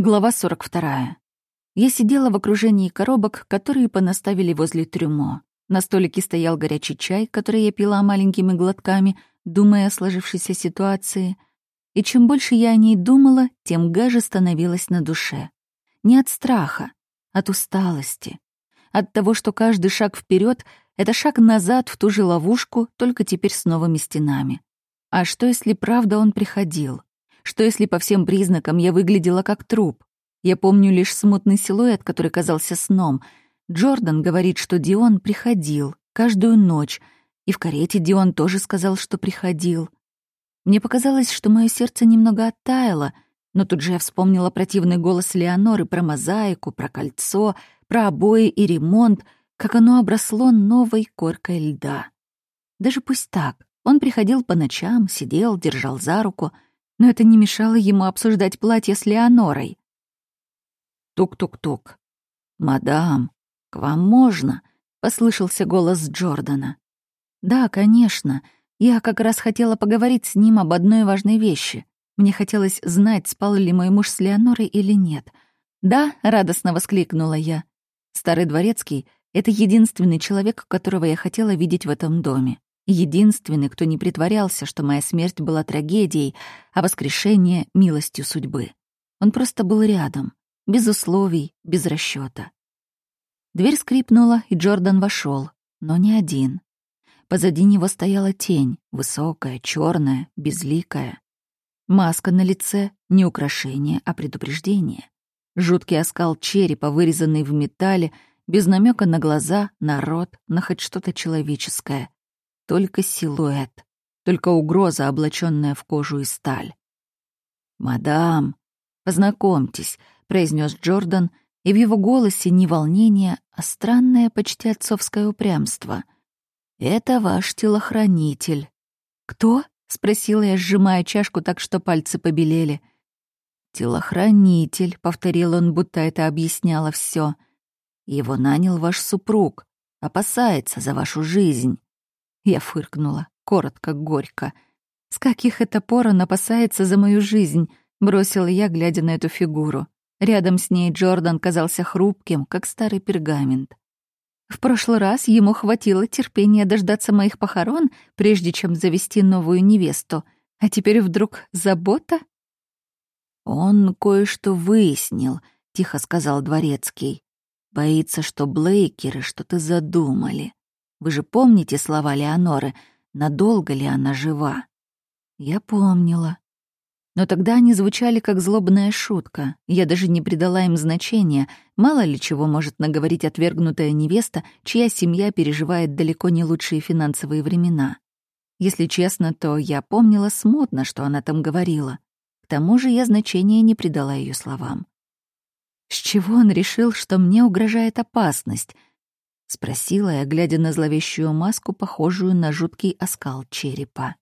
Глава 42. Я сидела в окружении коробок, которые понаставили возле трюмо. На столике стоял горячий чай, который я пила маленькими глотками, думая о сложившейся ситуации. И чем больше я о ней думала, тем гаже становилось на душе. Не от страха, от усталости. От того, что каждый шаг вперед это шаг назад в ту же ловушку, только теперь с новыми стенами. А что, если правда он приходил? Что если по всем признакам я выглядела как труп? Я помню лишь смутный силуэт, который казался сном. Джордан говорит, что Дион приходил каждую ночь, и в карете Дион тоже сказал, что приходил. Мне показалось, что мое сердце немного оттаяло, но тут же я вспомнила противный голос Леоноры про мозаику, про кольцо, про обои и ремонт, как оно обросло новой коркой льда. Даже пусть так, он приходил по ночам, сидел, держал за руку — но это не мешало ему обсуждать платье с Леонорой. «Тук-тук-тук. Мадам, к вам можно?» — послышался голос Джордана. «Да, конечно. Я как раз хотела поговорить с ним об одной важной вещи. Мне хотелось знать, спал ли мой муж с Леонорой или нет. «Да», — радостно воскликнула я. Старый дворецкий — это единственный человек, которого я хотела видеть в этом доме. Единственный, кто не притворялся, что моя смерть была трагедией, а воскрешение — милостью судьбы. Он просто был рядом, без условий, без расчета. Дверь скрипнула, и Джордан вошел, но не один. Позади него стояла тень, высокая, черная, безликая. Маска на лице — не украшение, а предупреждение. Жуткий оскал черепа, вырезанный в металле, без намека на глаза, на рот, на хоть что-то человеческое — только силуэт, только угроза, облаченная в кожу и сталь. «Мадам, познакомьтесь», — произнес Джордан, и в его голосе не волнение, а странное, почти отцовское упрямство. «Это ваш телохранитель». «Кто?» — спросила я, сжимая чашку так, что пальцы побелели. «Телохранитель», — повторил он, будто это объясняло все. «Его нанял ваш супруг, опасается за вашу жизнь». Я фыркнула, коротко, горько. «С каких это пор он опасается за мою жизнь?» — бросила я, глядя на эту фигуру. Рядом с ней Джордан казался хрупким, как старый пергамент. В прошлый раз ему хватило терпения дождаться моих похорон, прежде чем завести новую невесту. А теперь вдруг забота? «Он кое-что выяснил», — тихо сказал Дворецкий. «Боится, что Блейкеры что-то задумали. Вы же помните слова Леоноры? Надолго ли она жива? Я помнила. Но тогда они звучали как злобная шутка. Я даже не придала им значения. Мало ли чего может наговорить отвергнутая невеста, чья семья переживает далеко не лучшие финансовые времена. Если честно, то я помнила смутно, что она там говорила. К тому же я значения не придала ее словам. С чего он решил, что мне угрожает опасность —— спросила я, глядя на зловещую маску, похожую на жуткий оскал черепа.